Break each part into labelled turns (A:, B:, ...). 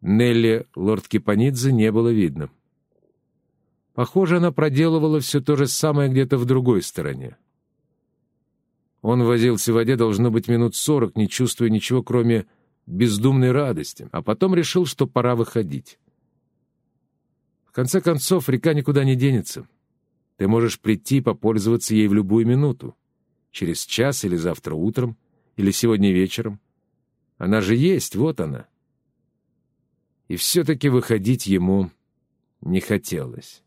A: Нелли лорд Кипанидзе не было видно. Похоже, она проделывала все то же самое где-то в другой стороне. Он возился в воде, должно быть, минут сорок, не чувствуя ничего, кроме бездумной радости, а потом решил, что пора выходить. В конце концов, река никуда не денется. Ты можешь прийти и попользоваться ей в любую минуту. Через час или завтра утром, или сегодня вечером. Она же есть, вот она. И все-таки выходить ему не хотелось.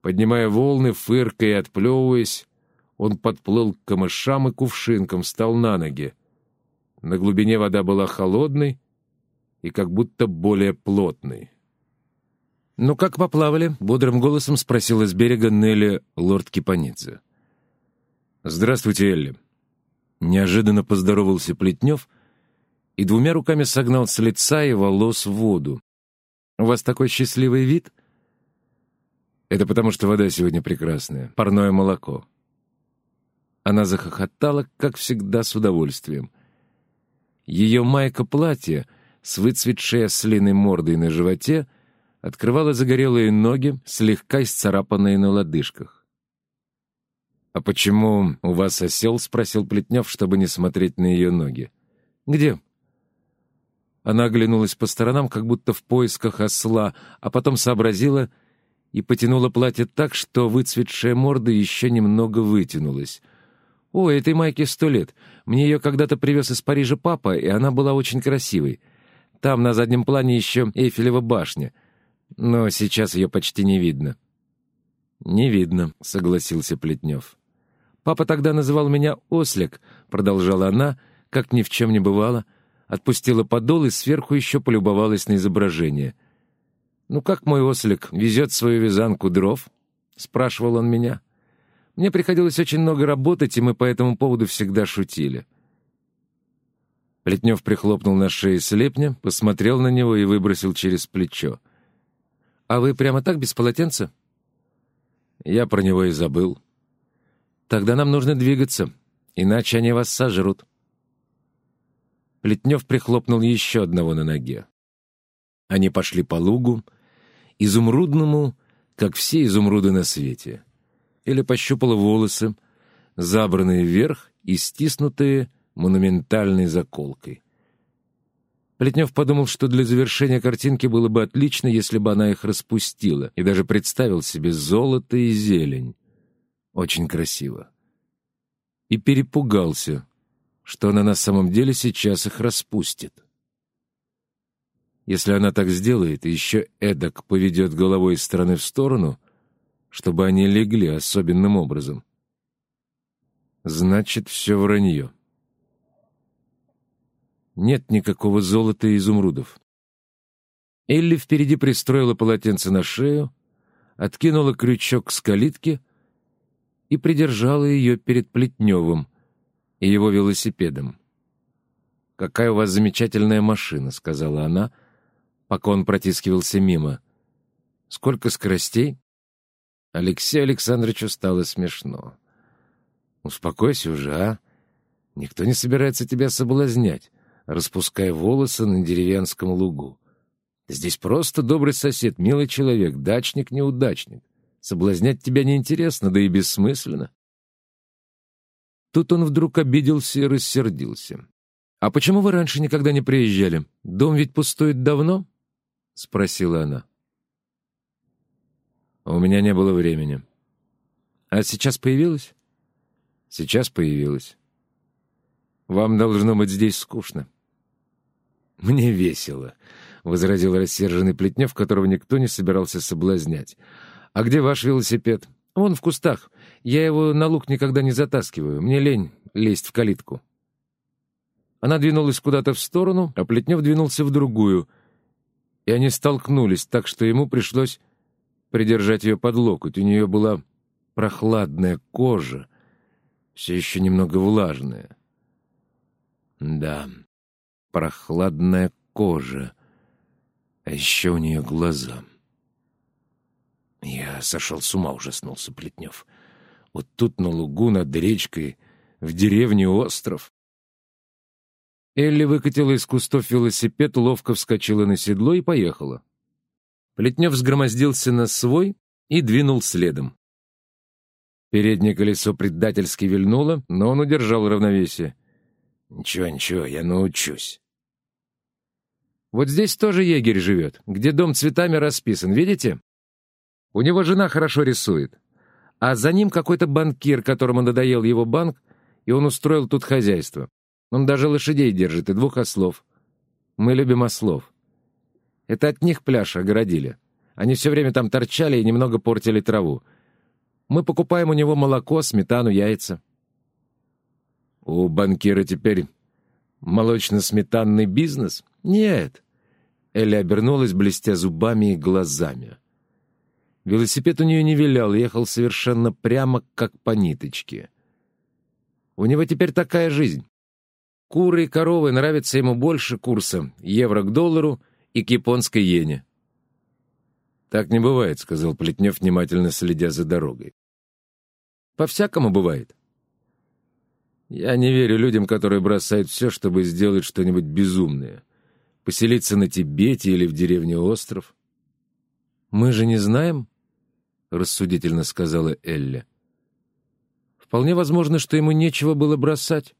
A: Поднимая волны, фыркая и отплевываясь, он подплыл к камышам и кувшинкам, встал на ноги. На глубине вода была холодной и как будто более плотной. «Ну как поплавали?» — бодрым голосом спросила с берега Нелли лорд Кипанидзе. «Здравствуйте, Элли». Неожиданно поздоровался Плетнев и двумя руками согнал с лица и волос воду. «У вас такой счастливый вид?» «Это потому, что вода сегодня прекрасная. Парное молоко». Она захохотала, как всегда, с удовольствием. Ее майка-платье с выцветшей ослиной мордой на животе — открывала загорелые ноги, слегка исцарапанные на лодыжках. «А почему у вас осел?» — спросил Плетнев, чтобы не смотреть на ее ноги. «Где?» Она оглянулась по сторонам, как будто в поисках осла, а потом сообразила и потянула платье так, что выцветшая морда еще немного вытянулась. «О, этой майке сто лет. Мне ее когда-то привез из Парижа папа, и она была очень красивой. Там на заднем плане еще Эйфелева башня но сейчас ее почти не видно». «Не видно», — согласился Плетнев. «Папа тогда называл меня Ослик», — продолжала она, как ни в чем не бывало, отпустила подол и сверху еще полюбовалась на изображение. «Ну как мой ослик везет свою вязанку дров?» — спрашивал он меня. «Мне приходилось очень много работать, и мы по этому поводу всегда шутили». Плетнев прихлопнул на шее слепня, посмотрел на него и выбросил через плечо. «А вы прямо так, без полотенца?» «Я про него и забыл». «Тогда нам нужно двигаться, иначе они вас сожрут». Плетнев прихлопнул еще одного на ноге. Они пошли по лугу, изумрудному, как все изумруды на свете. Или пощупала волосы, забранные вверх и стиснутые монументальной заколкой. Плетнев подумал, что для завершения картинки было бы отлично, если бы она их распустила, и даже представил себе золото и зелень. Очень красиво. И перепугался, что она на самом деле сейчас их распустит. Если она так сделает, еще эдак поведет головой из стороны в сторону, чтобы они легли особенным образом, значит, все вранье нет никакого золота и изумрудов. Элли впереди пристроила полотенце на шею, откинула крючок с калитки и придержала ее перед Плетневым и его велосипедом. «Какая у вас замечательная машина», — сказала она, пока он протискивался мимо. «Сколько скоростей?» Алексею Александровичу стало смешно. «Успокойся уже, а? Никто не собирается тебя соблазнять распуская волосы на деревенском лугу. Здесь просто добрый сосед, милый человек, дачник-неудачник. Соблазнять тебя неинтересно, да и бессмысленно. Тут он вдруг обиделся и рассердился. «А почему вы раньше никогда не приезжали? Дом ведь пустует давно?» — спросила она. «У меня не было времени». «А сейчас появилась?» «Сейчас появилась. Вам должно быть здесь скучно». «Мне весело», — возразил рассерженный Плетнев, которого никто не собирался соблазнять. «А где ваш велосипед?» «Он в кустах. Я его на луг никогда не затаскиваю. Мне лень лезть в калитку». Она двинулась куда-то в сторону, а Плетнев двинулся в другую. И они столкнулись так, что ему пришлось придержать ее под локоть. У нее была прохладная кожа, все еще немного влажная. Да, прохладная кожа, а еще у нее глаза. Сошел с ума, ужаснулся Плетнев. Вот тут на лугу над речкой, в деревне остров. Элли выкатила из кустов велосипед, ловко вскочила на седло и поехала. Плетнев сгромоздился на свой и двинул следом. Переднее колесо предательски вильнуло, но он удержал равновесие. «Ничего, ничего, я научусь». Вот здесь тоже егерь живет, где дом цветами расписан, видите? У него жена хорошо рисует. А за ним какой-то банкир, которому надоел его банк, и он устроил тут хозяйство. Он даже лошадей держит и двух ослов. Мы любим ослов. Это от них пляж огородили. Они все время там торчали и немного портили траву. Мы покупаем у него молоко, сметану, яйца. У банкира теперь молочно-сметанный бизнес? Нет. Элли обернулась, блестя зубами и глазами. Велосипед у нее не вилял, ехал совершенно прямо, как по ниточке. У него теперь такая жизнь. Куры и коровы нравятся ему больше курса евро к доллару и к японской иене. «Так не бывает», — сказал Плетнев, внимательно следя за дорогой. «По-всякому бывает. Я не верю людям, которые бросают все, чтобы сделать что-нибудь безумное. Поселиться на Тибете или в деревне Остров. Мы же не знаем, — рассудительно сказала Элли. Вполне возможно, что ему нечего было бросать.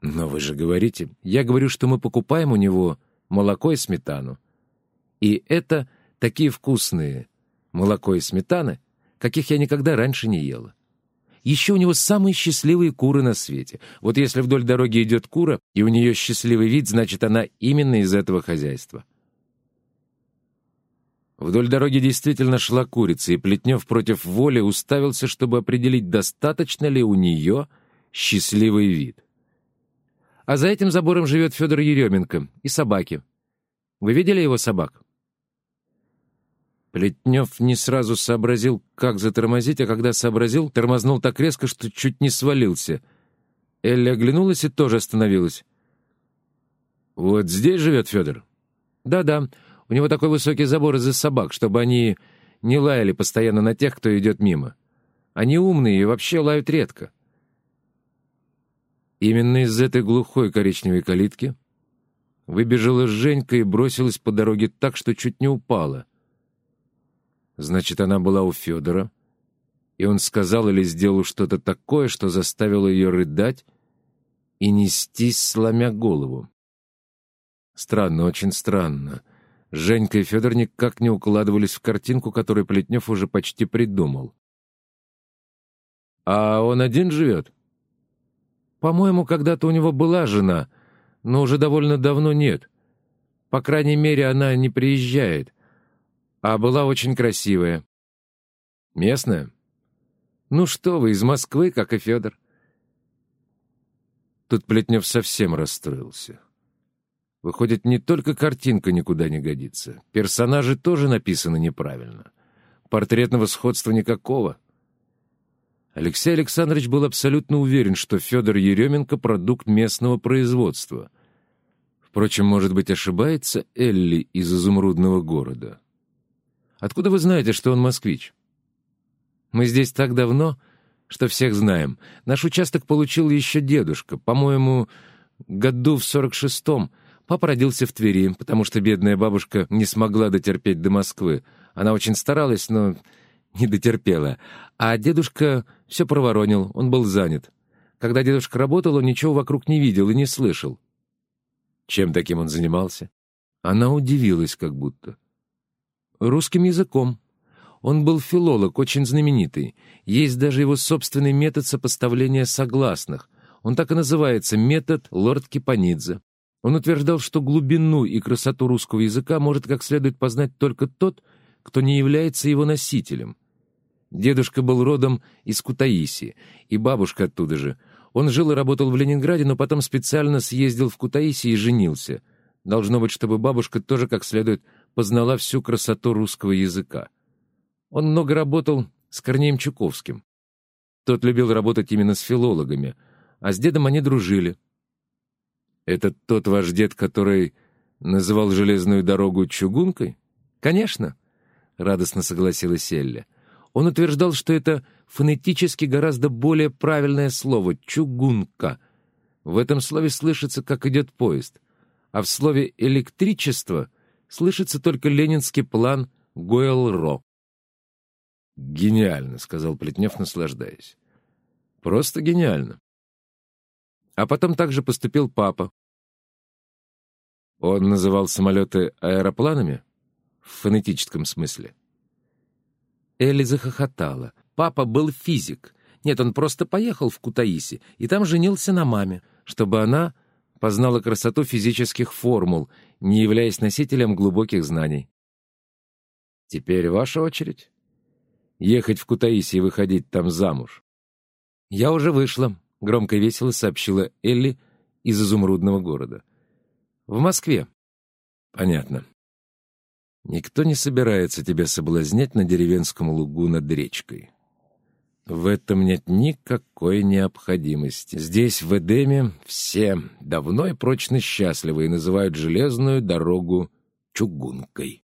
A: Но вы же говорите, я говорю, что мы покупаем у него молоко и сметану. И это такие вкусные молоко и сметаны, каких я никогда раньше не ела. Еще у него самые счастливые куры на свете. Вот если вдоль дороги идет кура, и у нее счастливый вид, значит, она именно из этого хозяйства. Вдоль дороги действительно шла курица, и Плетнев против воли уставился, чтобы определить, достаточно ли у нее счастливый вид. А за этим забором живет Федор Еременко и собаки. Вы видели его собак? Плетнев не сразу сообразил, как затормозить, а когда сообразил, тормознул так резко, что чуть не свалился. Элли оглянулась и тоже остановилась. «Вот здесь живет Федор?» «Да-да, у него такой высокий забор из-за собак, чтобы они не лаяли постоянно на тех, кто идет мимо. Они умные и вообще лают редко». Именно из этой глухой коричневой калитки выбежала Женька и бросилась по дороге так, что чуть не упала — Значит, она была у Федора, и он сказал или сделал что-то такое, что заставило ее рыдать и нестись, сломя голову. Странно, очень странно. Женька и Федор никак не укладывались в картинку, которую Плетнев уже почти придумал. «А он один живет?» «По-моему, когда-то у него была жена, но уже довольно давно нет. По крайней мере, она не приезжает а была очень красивая. Местная? Ну что вы, из Москвы, как и Федор. Тут Плетнев совсем расстроился. Выходит, не только картинка никуда не годится. Персонажи тоже написаны неправильно. Портретного сходства никакого. Алексей Александрович был абсолютно уверен, что Федор Еременко — продукт местного производства. Впрочем, может быть, ошибается Элли из изумрудного города. Откуда вы знаете, что он москвич? Мы здесь так давно, что всех знаем. Наш участок получил еще дедушка, по-моему, году в сорок шестом. Папа родился в Твери, потому что бедная бабушка не смогла дотерпеть до Москвы. Она очень старалась, но не дотерпела. А дедушка все проворонил, он был занят. Когда дедушка работал, он ничего вокруг не видел и не слышал. Чем таким он занимался? Она удивилась как будто русским языком. Он был филолог, очень знаменитый. Есть даже его собственный метод сопоставления согласных. Он так и называется «метод лорд Кипанидзе». Он утверждал, что глубину и красоту русского языка может как следует познать только тот, кто не является его носителем. Дедушка был родом из Кутаиси, и бабушка оттуда же. Он жил и работал в Ленинграде, но потом специально съездил в Кутаиси и женился. Должно быть, чтобы бабушка тоже как следует познала всю красоту русского языка. Он много работал с Корнеем Чуковским. Тот любил работать именно с филологами, а с дедом они дружили. Это тот ваш дед, который называл железную дорогу чугункой? Конечно, — радостно согласилась Элля. Он утверждал, что это фонетически гораздо более правильное слово — чугунка. В этом слове слышится, как идет поезд, а в слове «электричество» слышится только ленинский план Гойл-Ро. «Гениально», — сказал Плетнев, наслаждаясь. «Просто гениально». А потом также поступил папа. Он называл самолеты аэропланами? В фонетическом смысле. Элли захохотала. Папа был физик. Нет, он просто поехал в Кутаиси и там женился на маме, чтобы она познала красоту физических формул, не являясь носителем глубоких знаний. Теперь ваша очередь. Ехать в Кутаиси и выходить там замуж. «Я уже вышла», — громко и весело сообщила Элли из изумрудного города. «В Москве». «Понятно. Никто не собирается тебя соблазнять на деревенском лугу над речкой. В этом нет никакой необходимости. Здесь, в Эдеме, все давно и прочно счастливы и называют железную дорогу чугункой.